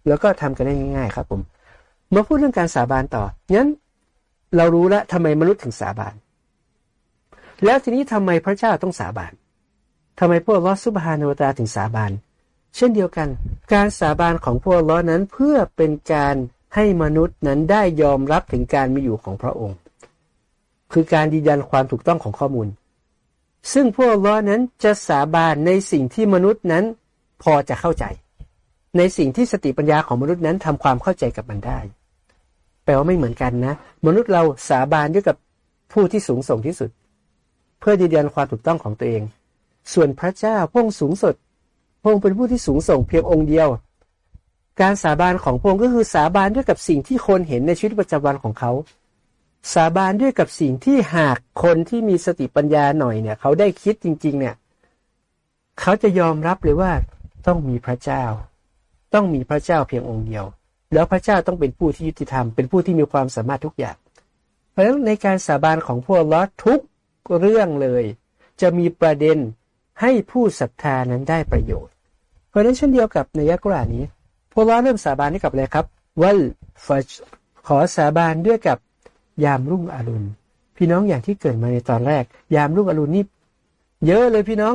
แล้วก็ทำกันได้ง่าย ๆ ครับ ผมมาพูดเรื่องการสาบานต่องั้นเรารู้แล้วทำไมมนุษย์ถึงสาบาน แล้วทีนี้ทำไมพระเจ้าต้องสาบานทำไมพวกลอสุบฮานวตาถึงสาบานเช่นเดียวกัน การสาบานของพวกลอนั้นเพื่อเป็นการให้มนุษย์นั้นได้ยอมรับถึงการมีอยู่ของพระองค์ คือการยืนยันความถูกต้องของข้อมูล ซึ่งพวกลอนั้นจะสาบานในสิ่งที่มนุษย์นั้นพอจะเข้าใจ ในสิ่งที่สติปัญญาของมนุษย์นั้นทำความเข้าใจกับมันได้ แปลว่าไม่เหมือนกันนะ มนุษย์เราสาบานด้วยกับผู้ที่สูงส่งที่สุด พื่อยืนยันความถูกต้องของตัวเอง ส่วนพระเจ้าพงสูงสุดพงเป็นผู้ที่สูงส่งเพียงองค์เดียว การสาบานของพงก็คือสาบานด้วยกับสิ่งที่คนเห็นในชีวิตประจำวันของเขา สาบานด้วยกับสิ่งที่หากคนที่มีสติปัญญาหน่อยเนี่ย เขาได้คิดจริง ๆ เนี่ย เขาจะยอมรับเลยว่าต้องมีพระเจ้า ต้องมีพระเจ้าเพียงองค์เดียว แล้วพระเจ้าต้องเป็นผู้ที่ยุติธรรมเป็นผู้ที่มีความสามารถทุกอย่าง เพราะฉะนั้นในการสาบานของพวกลอทุก เรื่องเลย จะมีประเด็นให้ผู้ศรัทธานั้นได้ประโยชน์ เพราะนั้นเช่นเดียวกับในยักรานี้พวกเราเริ่มสาบานนี้กับอะไรครับวัลฟัชขอสาบานด้วยกับยามรุ่งอรุณ พี่น้องอย่างที่เกิดมาในตอนแรก ยามรุ่งอรุณนี่เยอะเลยพี่น้อง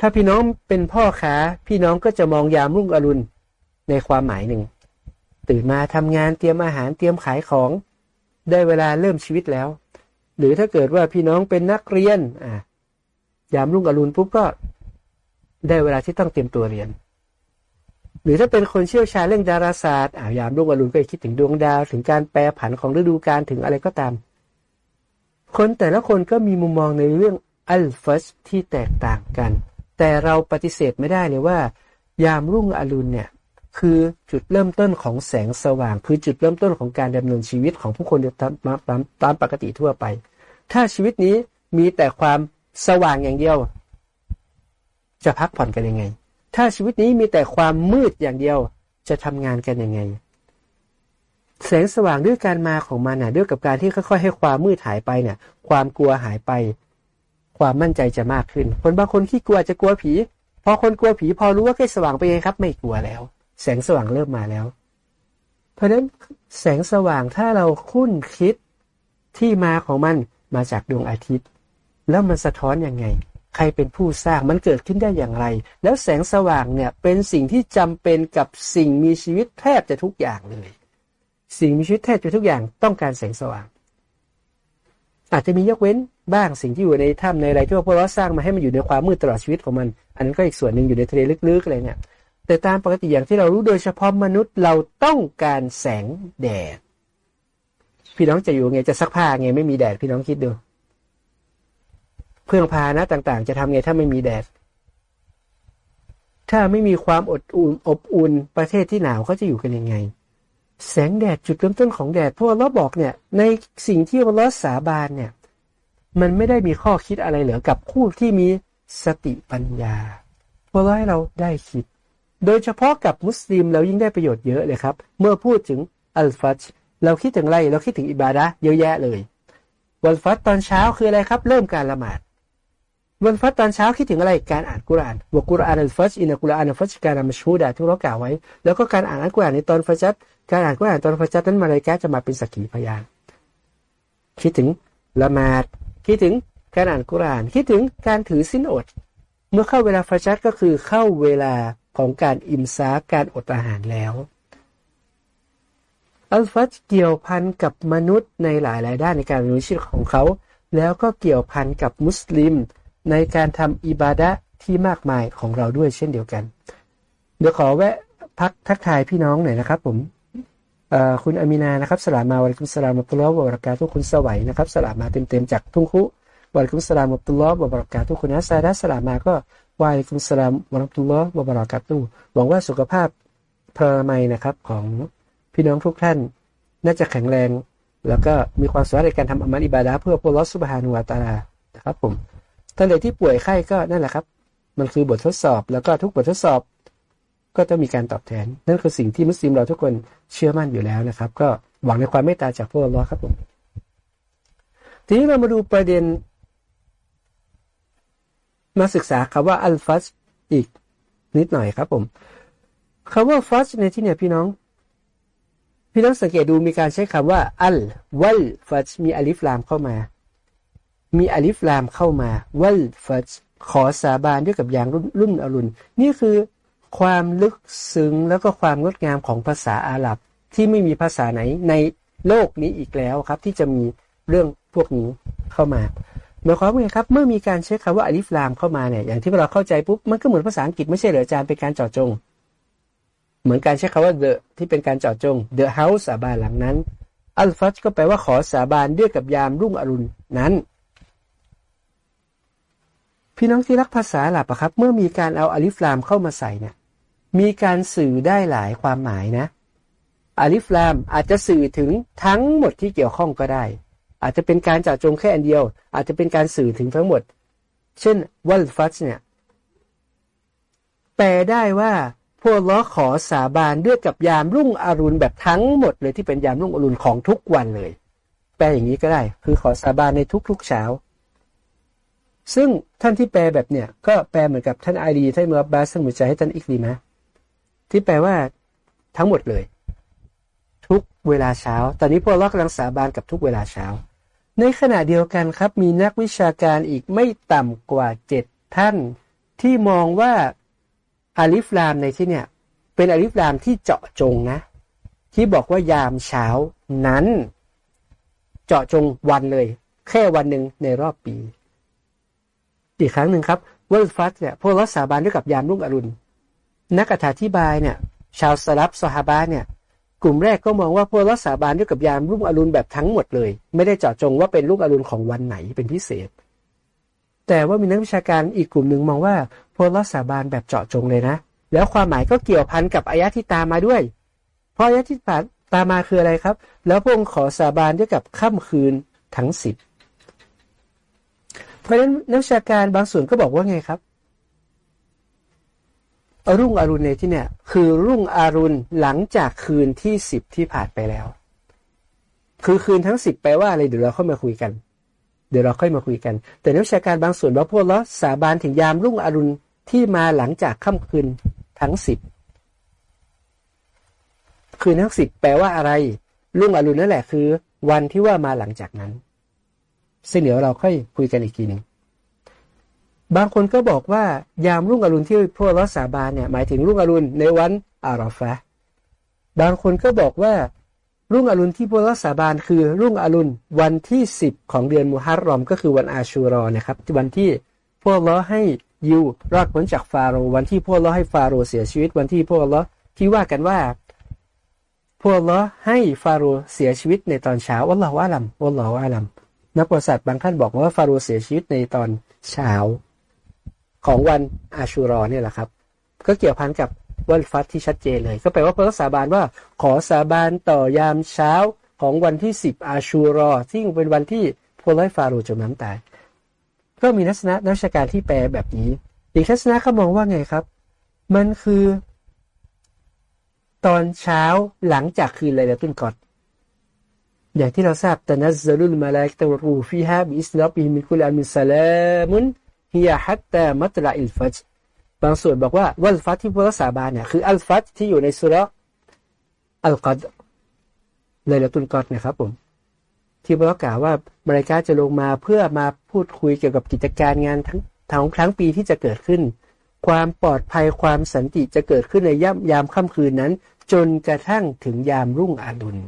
ถ้าพี่น้องเป็นพ่อค้าพี่น้องก็จะมองยามรุ่งอรุณในความหมายหนึ่ง ตื่นมาทำงานเตรียมอาหารเตรียมขายของ ได้เวลาเริ่มชีวิตแล้ว หรือถ้าเกิดว่าพี่น้องเป็นนักเรียนอ่ายามรุ่งอรุณปุ๊บก็ได้เวลาที่ต้องเตรียมตัวเรียน หรือถ้าเป็นคนเชี่ยวชาญเรื่องดาราศาสตร์อ่ายามรุ่งอรุณก็คิดถึงดวงดาว ถึงการแปรผันของฤดูกาลถึงอะไรก็ตาม คนแต่ละคนก็มีมุมมองในเรื่องอัลฟัสที่แตกต่างกัน แต่เราปฏิเสธไม่ได้เลยว่า ยามรุ่งอรุณเนี่ย คือจุดเริ่มต้นของแสงสว่าง คือจุดเริ่มต้นของการดำเนินชีวิตของผู้คนตามตามตามปกติทั่วไป ถ้าชีวิตนี้มีแต่ความสว่างอย่างเดียว จะพักผ่อนกันยังไง ถ้าชีวิตนี้มีแต่ความมืดอย่างเดียวจะทำงานกันยังไง แสงสว่างด้วยการมาของมันน่ะด้วยกับการที่ค่อยๆ ให้ความมืดหายไปเนี่ย ความกลัวหายไป ความมั่นใจจะมากขึ้น คนบางคนที่กลัวจะกลัวผี พอคนกลัวผีพอรู้ว่าใกล้สว่างไปเองครับ ไม่กลัวแล้ว แสงสว่างเริ่มมาแล้ว เพราะฉะนั้นแสงสว่างถ้าเราคุ้นคิดที่มาของมันมาจากดวงอาทิตย์ แล้วมันสะท้อนยังไง ใครเป็นผู้สร้างมันเกิดขึ้นได้อย่างไร แล้วแสงสว่างเนี่ยเป็นสิ่งที่จำเป็นกับสิ่งมีชีวิตแทบจะทุกอย่างเลย สิ่งมีชีวิตแทบจะทุกอย่างต้องการแสงสว่าง อาจจะมียกเว้นบ้างสิ่งที่อยู่ในถ้ำในอะไรที่ว่าพวกเราสร้างมาให้มันอยู่ในความมืดตลอดชีวิตของมัน อันนั้นก็อีกส่วนหนึ่งอยู่ในทะเลลึกๆอะไรเนี่ย แต่ตามปกติอย่างที่เรารู้โดยเฉพาะมนุษย์เราต้องการแสงแดด พี่น้องจะอยู่ไงจะซักผ้าไงไม่มีแดดพี่น้องคิดดู เครื่องพานะต่างๆ จะทำไงถ้าไม่มีแดด ถ้าไม่มีความอดอุ่นอบอุ่นประเทศที่หนาวเขาจะอยู่กันยังไง แสงแดดจุดเริ่มต้นของแดดพวกเราบอกเนี่ย ในสิ่งที่เราสาบานเนี่ย มันไม่ได้มีข้อคิดอะไรเหลือกับผู้ที่มีสติปัญญาพวกเราให้เราได้คิด โดยเฉพาะกับมุสลิมเรายิ่งได้ประโยชน์เยอะเลยครับ เมื่อพูดถึงอัลฟัชเราคิดถึงอะไร เราคิดถึงอิบาดะเยอะแยะเลยวันฟัตตอนเช้าคืออะไรครับ เริ่มการละหมาดวันฟัดตอนเช้าคิดถึงอะไรการอ่านกุรานวกุรานอัลฟัชอินกุรานอัลฟัชการามชูดาที่เรากล่าวไว้ แล้วก็การอ่านอัลกุรานในตอนฟัจัดการอ่านกุรานตอนฟัจัดนั้นมาเลยแกจะมาเป็นสักขีพยานคิดถึงละหมาดคิดถึงการอ่านกุรานคิดถึงการถือสินอด เมื่อเข้าเวลาฟัจัดก็คือเข้าเวลา ของการอิ่มซาการอดอาหารแล้ว อัลฟัชเกี่ยวพันกับมนุษย์ในหลายหลายด้านในการดำเนินชีวิตของเขา แล้วก็เกี่ยวพันกับมุสลิม ในการทำอิบาดะที่มากมายของเราด้วยเช่นเดียวกัน เดี๋ยวขอแวะพักทักทายพี่น้องหน่อยนะครับผมคุณอามินานะครับสลามาวันคุณสลามุตุลลอฮ์บรากาทุกคุณสวัยนะครับสลามาเต็มๆจากทุ่งคุวันคุณสลามุตุลลอฮ์บรากาทุกคุณนัสซาดะสลามาก็ วายคุณสลามวันตุลลอฮ์บรากาตุหวังว่าสุขภาพพระไมนะครับของพี่น้องทุกท่าน น่าจะแข็งแรง แล้วก็มีความสามารถในการทำอามัลอิบาดะเพื่อพระลอสุบฮานุวาตาลานะครับผมท่านใดที่ป่วยไข้ก็นั่นแหละครับ มันคือบททดสอบ แล้วก็ทุกบททดสอบ ก็ต้องมีการตอบแทน นั่นคือสิ่งที่มุสลิมเราทุกคนเชื่อมั่นอยู่แล้วนะครับ ก็หวังในความเมตตาจากพระอครับผมทีนี้เรามาดูประเด็น มาศึกษาคำว่าอัลฟัสอีกนิดหน่อยครับผมคำว่าฟัสในที่นี้พี่น้อง พี่น้องสังเกตดูมีการใช้คำว่า อัลวัลฟัสมีอลิฟลามเข้ามา มีอลิฟลามเข้ามาวัลฟัชขอสาบานด้วยกับยางรุ่นอรุณ นี่คือความลึกซึ้งแล้วก็ความงดงามของภาษาอาหรับที่ไม่มีภาษาไหนในโลกนี้อีกแล้วครับ ที่จะมีเรื่องพวกนี้เข้ามา หมายความว่าไงครับ เมื่อมีการใช้คำว่าอลิฟลามเข้ามาเนี่ย อย่างที่เราเข้าใจปุ๊บ มันก็เหมือนภาษาอังกฤษไม่ใช่เหรออาจารย์เป็นการเจาะจง เหมือนการใช้คำว่า the ที่เป็นการเจาะจง the house สาบานหลังนั้น อัลฟัชก็แปลว่าขอสาบานด้วยกับยามรุ่งอรุณนั้น พี่น้องที่รักภาษาหลับอะครับ เมื่อมีการเอาอลิฟลามเข้ามาใส่เนี่ย มีการสื่อได้หลายความหมายนะอลิฟลามอาจจะสื่อถึงทั้งหมดที่เกี่ยวข้องก็ได้ อาจจะเป็นการเจาะจงแค่อันเดียว อาจจะเป็นการสื่อถึงทั้งหมด เช่นวัลฟัสเนี่ยแปลได้ว่าพวกล้อขอสาบานด้วยกับยามรุ่งอรุณแบบทั้งหมดเลยที่เป็นยามรุ่งอรุณของทุกวันเลย แปลอย่างนี้ก็ได้ คือขอสาบานในทุกๆเช้า ซึ่งท่านที่แปลแบบเนี้ยก็แปลเหมือนกับท่านไอาลีท่านมือบาสมุจใจให้ท่านอิกดีมะที่แปลว่าทั้งหมดเลย ทุกเวลาเช้า ตอนนี้พวกเรากำลังสาบานกับทุกเวลาเช้า ในขณะเดียวกันครับมีนักวิชาการอีกไม่ต่ำกว่าเจ็ดท่าน ที่มองว่าอาลิฟลามในที่เนี่ย เป็นอาลิฟลามที่เจาะจงนะ ที่บอกว่ายามเช้านั้น เจาะจงวันเลย แค่วันหนึ่งในรอบปี อีกครั้งหนึ่งครับวัลฟัตเนี่ยพวกราสาบานด้วยกับยามรุ่งอรุณนักอธิบายเนี่ย ชาวสลับสฮาบะเนี่ย กลุ่มแรกก็มองว่าพวกเราสาบานด้วยกับยามรุ่งอรุณแบบทั้งหมดเลย ไม่ได้เจาะจงว่าเป็นรุ่งอรุณของวันไหนเป็นพิเศษ แต่ว่ามีนักวิชาการอีกกลุ่มหนึ่งมองว่าพวกเราสาบานแบบเจาะจงเลยนะ แล้วความหมายก็เกี่ยวพันกับอายะที่ตามมาด้วย เพราะอายะที่ตามมาคืออะไรครับ แล้วพระองค์ขอสาบานด้วยกับค่ำคืนทั้งสิบเพราะฉะนั้นนักวิชาการบางส่วนก็บอกว่าไงครับ รุ่งอรุณในที่เนี่ย คือรุ่งอรุณหลังจากคืนที่สิบที่ผ่านไปแล้ว คือคืนทั้งสิบแปลว่าอะไรเดี๋ยวเราค่อยมาคุยกัน เดี๋ยวเราค่อยมาคุยกัน แต่นักวิชาการบางส่วนว่าพวกเราสาบานถึงยามรุ่งอรุณที่มาหลังจากค่ำคืนทั้งสิบคืนทั้งสิบแปลว่าอะไร รุ่งอรุณนั่นแหละคือ วันที่ว่ามาหลังจากนั้นซึ่งเดี๋ยวเราค่อยคุยกันอีกทีหนึ่ง บางคนก็บอกว่ายามรุ่งอรุณที่พวกเราสาบานเนี่ยหมายถึงรุ่งอรุณในวันอารอฟะบางคนก็บอกว่า รุ่งอรุณที่พวกเราสาบานคือรุ่งอรุณวันที่สิบของเดือนมุฮัรรอม ก็คือวันอาชูรอนะครับวันที่พวกเราให้ยูรอดพ้นจากฟาโรวันที่พวกเราให้ฟาโรเสียชีวิตวันที่พวกเราที่ว่ากันว่าพวกเราให้ฟาโรเสียชีวิตในตอนเช้าวัลลอฮฺอาลัมวัลลอฮฺอาลัมนักประวัติศาสตร์บางท่านบอกว่าฟาโรเสียชีวิตในตอนเช้า ของวันอาชูรอเนี่ยแหละครับ ก็เกี่ยวพันกับวันฟัดที่ชัดเจนเลย ก็แปลว่าพระสาบานว่าขอสาบานต่อยามเช้าของวันที่สิบอาชูรอ ซึ่งเป็นวันที่พวกร้อยฟาโรจมน้ำตาย ก็มีนักษณะนักการที่แปลแบบนี้ อีกทัศนะเขามองว่าไงครับ มันคือ ตอนเช้าหลังจากคืนไลลาตุนกอดอย่างที่เราทราบตนัซลุลมาลาอิกตรูฟีฮาบิอิสลาบิมิคุลอามิสลามุน ฮียฮัตแต่มัตลาอิลฟัจบางส่วนบอกว่าวัลฟัตที่พวกสาบานเนี่ยคืออัลฟัตที่อยู่ในสุรอัลกัดเลยละตุนกอดนี่ยครับผมที่พระกล่าวว่าบริการจะลงมาเพื่อมาพูดคุยเกี่ยวกับกิจการงานทั้งทั้งครั้งปีที่จะเกิดขึ้น ความปลอดภัยความสันติจะเกิดขึ้นในย่ำยามค่ำคืนนั้น จนกระทั่งถึงยามรุ่งอรุณ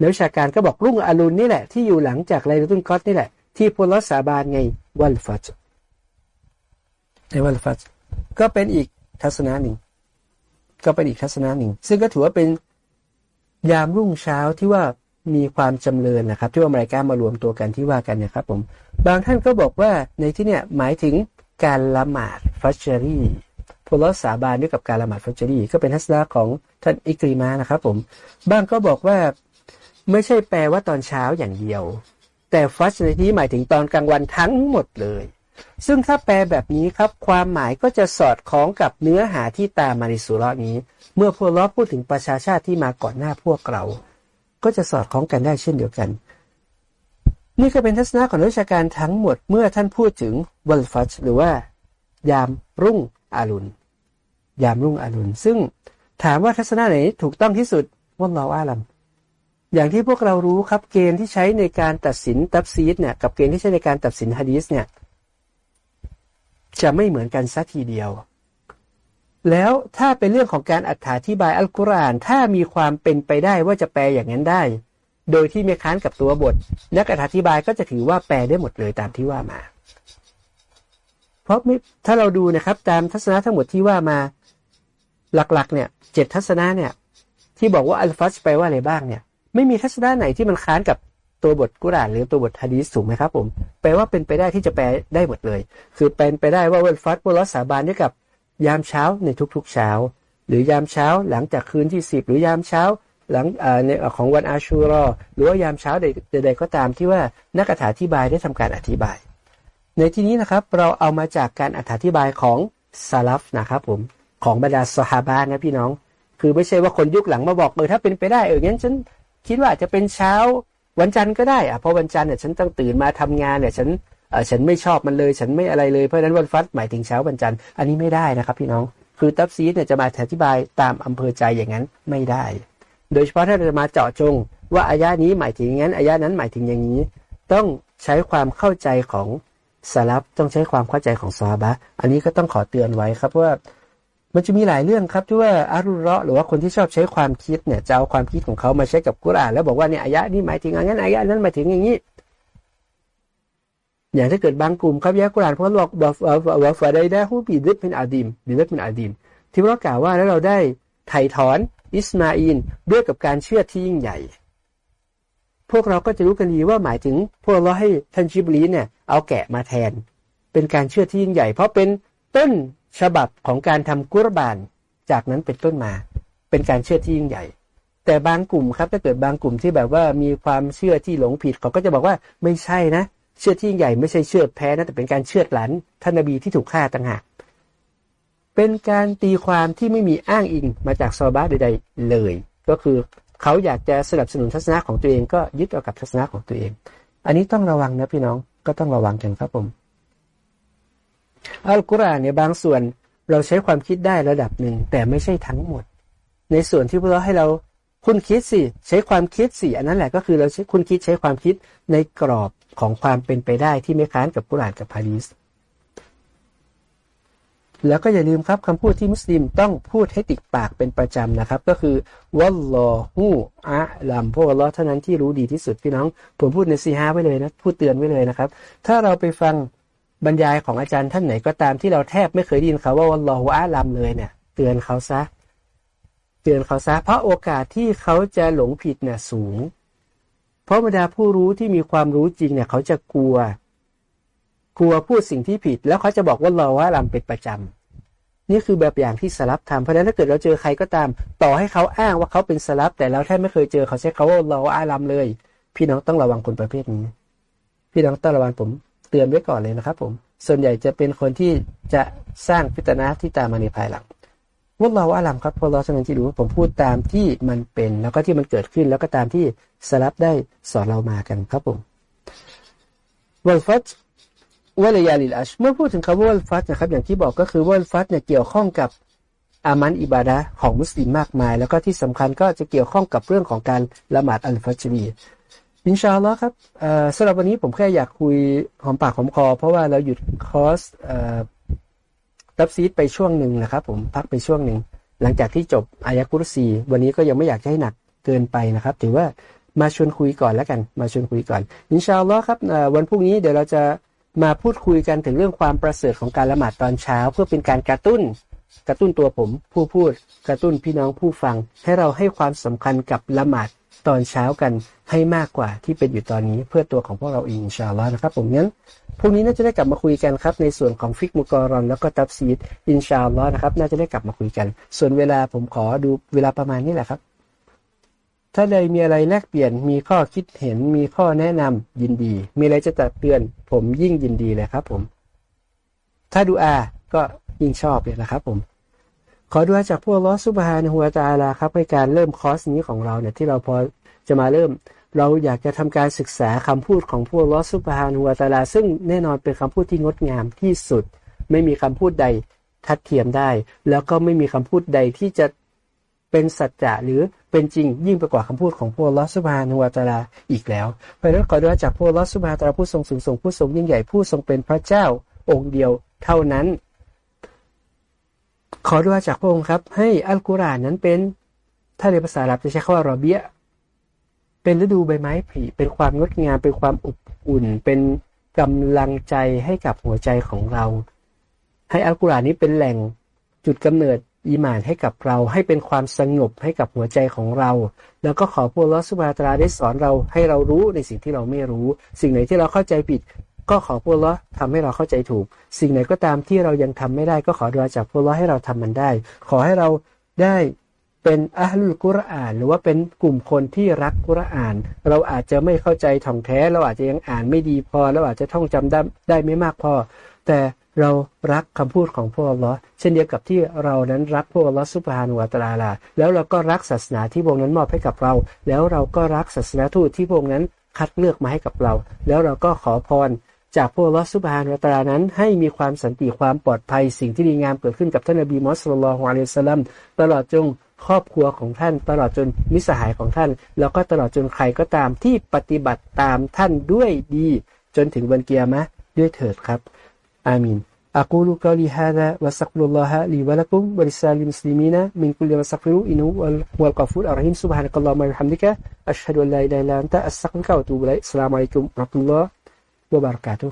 นักวิชาการก็บอกรุ่งอรุณนี่แหละที่อยู่หลังจากไลลตุนกอดนี่แหละ ที่พลสาบานไงวัลฟัจ ในวัลฟัตก็เป็นอีกทัศนะหนึ่ง ก็เป็นอีกทัศนะหนึ่ง ซึ่งก็ถือว่าเป็นยามรุ่งเช้าที่ว่ามีความจำเริญนะครับ ที่ว่ามาริกามารวมตัวกันที่ว่ากันนะครับผม บางท่านก็บอกว่าในที่เนี้ยหมายถึงการละหมาดฟัชเชอรี่พลสาบานด้วยกับการละหมาดฟัชเชอรี่ก็เป็นทัศนะของท่านอิกริมานะครับผม บางก็บอกว่าไม่ใช่แปลว่าตอนเช้าอย่างเดียว แต่ฟัชในที่หมายถึงตอนกลางวันทั้งหมดเลย ซึ่งถ้าแปลแบบนี้ครับ ความหมายก็จะสอดคล้องกับเนื้อหาที่ตามมาในสุรานี้ เมื่อพวกเราพูดถึงประชาชาติที่มาก่อนหน้าพวกเรา ก็จะสอดคล้องกันได้เช่นเดียวกัน นี่ก็เป็นทัศนะของนักวิชาการทั้งหมดเมื่อท่านพูดถึงวัลฟัชหรือว่า ยามรุ่งอารุณยามรุ่งอารุณซึ่งถามว่าทัศนะไหนถูกต้องที่สุดว่าเราอาลัมอย่างที่พวกเรารู้ครับเกณฑ์ที่ใช้ในการตัดสินตับซีดเนี่ยกับเกณฑ์ที่ใช้ในการตัดสินฮะดีสเนี่ย จะไม่เหมือนกันสักทีเดียว แล้วถ้าเป็นเรื่องของการอธิบายอัลกุรอานถ้ามีความเป็นไปได้ว่าจะแปลอย่างนั้นได้ โดยที่ไม่ค้านกับตัวบท นักอธิบายก็จะถือว่าแปลได้หมดเลยตามที่ว่ามา เพราะถ้าเราดูนะครับตามทัศนะทั้งหมดที่ว่ามาหลักๆ เนี่ยเจ็ดทัศนะเนี่ย ที่บอกว่าอัลฟัชแปลว่าอะไรบ้างเนี่ย ไม่มีทัศนะไหนที่มันค้านกับ ตัวบทกุรานหรือตัวบทฮะดีสถูกไหมครับผมแปลว่าเป็นไปได้ที่จะแปลได้หมดเลย คือเป็นไปได้ว่าวันฟัดบนรัสาบานด้วยกับยามเช้าในทุกๆเช้า หรือยามเช้าหลังจากคืนที่สิบหรือยามเช้าหลังในของวันอาชูรอ หรือว่ายามเช้าใดๆก็ตามที่ว่านักอธิบายได้ทำการอธิบาย ในที่นี้นะครับเราเอามาจากการอธิบายของซาลฟนะครับผมของบรรดาสฮาบานะพี่น้อง คือไม่ใช่ว่าคนยุคหลังมาบอกเออถ้าเป็นไปได้เอองั้นฉันคิดว่าจะเป็นเช้า วันจันทร์ก็ได้อะเพราะวันจันทร์เนี่ยฉันต้องตื่นมาทำงานเนี่ยฉันเออฉันไม่ชอบมันเลย ฉันไม่อะไรเลยเพราะฉะนั้นวันฟัดหมายถึงเช้าวันจันทร์อันนี้ไม่ได้นะครับ พี่น้องคือตับซีดเนี่ยจะมาอธิบายตามอำเภอใจอย่างนั้นไม่ได้ โดยเฉพาะถ้าเราจะมาเจาะจง ว่าอายะนี้หมายถึงงั้นอายะนั้นหมายถึงอย่างนี้ ต้องใช้ความเข้าใจของสลับต้องใช้ความเข้าใจของซอบะอันนี้ก็ต้องขอเตือนไว้ครับว่า มันจะมีหลายเรื่องครับที่ว่าอารุเราะหรือว่าคนที่ชอบใช้ความคิดเนี่ยจะเอาความคิดของเขามาใช้กับกุรอาน แล้วบอกว่าเนี่ยอายะนี้หมายถึงอย่างนั้นอายะนั้นหมายถึงอย่างนี้ อย่างถ้าเกิดบางกลุ่มครับยะกุรอานเพราะบอกบอกว่าฟาได้ได้ผู้บีดเป็นอาดิมบีดเป็นอาดิม ที่พระกล่าวว่าแล้วเราได้ไถ่ถอนอิสมาอินด้วยกับการเชื่อที่ยิ่งใหญ่ พวกเราก็จะรู้กันดีว่าหมายถึง พวกเราให้ท่านชิบลีเนี่ยเอาแกะมาแทน เป็นการเชื่อที่ยิ่งใหญ่ เพราะเป็นต้น ฉบับของการทำกุรบานจากนั้นเป็นต้นมา เป็นการเชื่อที่ยิ่งใหญ่ แต่บางกลุ่มครับถ้าเกิดบางกลุ่มที่แบบว่ามีความเชื่อที่หลงผิดเขาก็จะบอกว่าไม่ใช่นะ เชื่อที่ยิ่งใหญ่ไม่ใช่เชื่อแพ้นะแต่เป็นการเชื่อหลันท่านนบีที่ถูกฆ่าต่างหากเป็นการตีความที่ไม่มีอ้างอิงมาจากซอบาใด ๆ เลย ก็คือเขาอยากจะสนับสนุนทัศนะของตัวเองก็ยึดเอากับทัศนะของตัวเอง อันนี้ต้องระวังนะพี่น้องก็ต้องระวังกันครับผม อัลกุรอานเนี่ยบางส่วนเราใช้ความคิดได้ระดับหนึ่ง แต่ไม่ใช่ทั้งหมด ในส่วนที่พวกเราให้เราคุณคิดสิใช้ความคิดสิอันนั้นแหละก็คือเราใช้คุณคิดใช้ความคิดในกรอบของความเป็นไปได้ที่ไม่ค้านกับกุรอานกับฮะดีษแล้วก็อย่าลืมครับคำพูดที่มุสลิมต้องพูดให้ติดปากเป็นประจำนะครับ ก็คือวัลลอฮูอะลัมพวกอัลลอฮ์เท่านั้นที่รู้ดีที่สุดพี่น้อง ผมพูดในซีฮาไว้เลยนะ พูดเตือนไว้เลยนะครับ ถ้าเราไปฟัง บรรยายของอาจารย์ท่านไหนก็ตามที่เราแทบไม่เคยได้ยินเขาว่าวัลลอฮูอะลัมเลยเนี่ย เตือนเขาซะ เตือนเขาซะ เพราะโอกาสที่เขาจะหลงผิดเนี่ยสูง เพราะบรรดาผู้รู้ที่มีความรู้จริงเนี่ย เขาจะกลัว กลัวพูดสิ่งที่ผิด แล้วเขาจะบอกว่าเราว่าลำเป็นประจำนี่คือแบบอย่างที่สลับทำเพราะฉะนั้นถ้าเกิดเราเจอใครก็ตาม ต่อให้เขาอ้างว่าเขาเป็นสลับแต่เราแทบไม่เคยเจอเขาใช้เขาว่าเราอาลัมเลย พี่น้องต้องระวังคนประเภทนี้ พี่น้องต้องระวังผม เตือนไว้ก่อนเลยนะครับผม ส่วนใหญ่จะเป็นคนที่จะสร้างพิจารณาที่ตามมาในภายหลังว่าเราอาลัมครับพอเราสนันที่รู้ผมพูดตามที่มันเป็น แล้วก็ที่มันเกิดขึ้นแล้วก็ตามที่สลับได้สอนเรามากันครับผมวันฟัตวลยาลิลอัชเมื่อพูดถึงคำว่าวัลฟัตนะครับอย่างที่บอกก็คือวัลฟัตเนี่ยเกี่ยวข้องกับอามันอิบาดะของมุสลิมมากมาย แล้วก็ที่สำคัญก็จะเกี่ยวข้องกับเรื่องของการละหมาดอัลฟัจรี อินชาอัลลอฮ์ครับสำหรับวันนี้ผมแค่อยากคุยหอมปากหอมคอ เพราะว่าเราหยุดคอร์สรับซีดไปช่วงหนึ่งนะครับ ผมพักไปช่วงหนึ่งหลังจากที่จบอายะกุรซีวันนี้ก็ยังไม่อยากให้หนักเกินไปนะครับ ถือว่ามาชวนคุยก่อนแล้วกัน มาชวนคุยก่อนอินชาอัลลอฮ์ครับวันพรุ่งนี้เดี๋ยวเราจะมาพูดคุยกันถึงเรื่องความประเสริฐของการละหมาดตอนเช้า เพื่อเป็นการกระตุ้นกระตุ้นตัวผมผู้พูดกระตุ้นพี่น้องผู้ฟังให้เราให้ความสำคัญกับละหมาด ตอนเช้ากันให้มากกว่าที่เป็นอยู่ตอนนี้เพื่อตัวของพวกเราเองอินชาอัลลอฮ์นะครับผมงั้นพรุ่งนี้น่าจะได้กลับมาคุยกันครับในส่วนของฟิกมุกรอนแล้วก็ตับซีดอินชาอัลลอฮ์นะครับน่าจะได้กลับมาคุยกัน ส่วนเวลาผมขอดูเวลาประมาณนี้แหละครับ ถ้าใดมีอะไรแลกเปลี่ยนมีข้อคิดเห็นมีข้อแนะนำยินดี มีอะไรจะตักเตือน ผมยิ่งยินดีเลยครับผม ถ้าดูอาก็ยิ่งชอบเลยนะครับผม ขอดูอาจากพวกลอสุบฮานหัวตาลาครับในการเริ่มคอร์สนี้ของเราเนี่ยที่เราพอจะมาเริ่ม เราอยากจะทำการศึกษาคำพูดของพวกลอสุบฮานหัวตาลา ซึ่งแน่นอนเป็นคำพูดที่งดงามที่สุด ไม่มีคำพูดใดทัดเทียมได้ แล้วก็ไม่มีคำพูดใดที่จะเป็นสัจจะหรือเป็นจริงยิ่งไปกว่าคำพูดของพวกลอสุบานุวตาลาอีกแล้วเพราะนั้นขอดูจากพวกลอสุบานตาลาผู้ทรงสูงส่งผู้ทรงยิ่งใหญ่ผู้ทรงเป็นพระเจ้าองค์เดียวเท่านั้น ขอดูจากพระองค์ครับ ให้อัลกุรอานนั้นเป็น ถ้าในภาษาอาหรับจะใช้คำว่ารอเบียเป็นฤดูใบไม้ผลิเป็นความงดงามเป็นความอบอุ่น เป็นกำลังใจให้กับหัวใจของเรา ให้อัลกุรอานนี้เป็นแหล่งจุดกำเนิดอีหมานให้กับเรา ให้เป็นความสงบให้กับหัวใจของเรา แล้วก็ขอพวกลอสุบาตราได้สอนเราให้เรารู้ในสิ่งที่เราไม่รู้ สิ่งไหนที่เราเข้าใจผิด ก็ขอพวกลอทำให้เราเข้าใจถูก สิ่งไหนก็ตามที่เรายังทำไม่ได้ ก็ขอดอาจากพวกลอให้เราทำมันได้ ขอให้เราได้เป็นอัลลุกุรอาน หรือว่าเป็นกลุ่มคนที่รักกุรอาน เราอาจจะไม่เข้าใจท่องแท้ เราอาจจะยังอ่านไม่ดีพอ เราอาจจะท่องจำได้ได้ไม่มากพอ แต่เรารักคำพูดของพวกอัลลอฮ์เช่นเดียวกับที่เรานั้นรักพวกอัลลอฮ์สุบฮานุวาตาลา แล้วเราก็รักศาสนาที่พวกนั้นมอบให้กับเรา แล้วเราก็รักศาสนาทูตที่พวกนั้นคัดเลือกมาให้กับเรา แล้วเราก็ขอพร จากพวกลอสุบฮานวตานั้น ให้มีความสันติความปลอดภัยสิ่งที่ดีงามเกิดขึ้นกับท่านนบีมุสลิมของอะลัยสลัมตลอดจงครอบครัวของท่าน ตลอดจนมิสหายของท่าน แล้วก็ตลอดจนใครก็ตามที่ปฏิบัติตามท่านด้วยดี จนถึงวันเกียร์มะด้วยเถิดครับ อามิน أقول قولي هذا واستغفر الله لي ولكم ولسائر المسلمين من كل ما استغفروا إنه هو الغفور الرحيم سبحانك اللهم وبحمدك أشهد أن لا إله إلا أنت أستغفرك وأتوب إليك السلام عليكم ورحمة الله وبركاته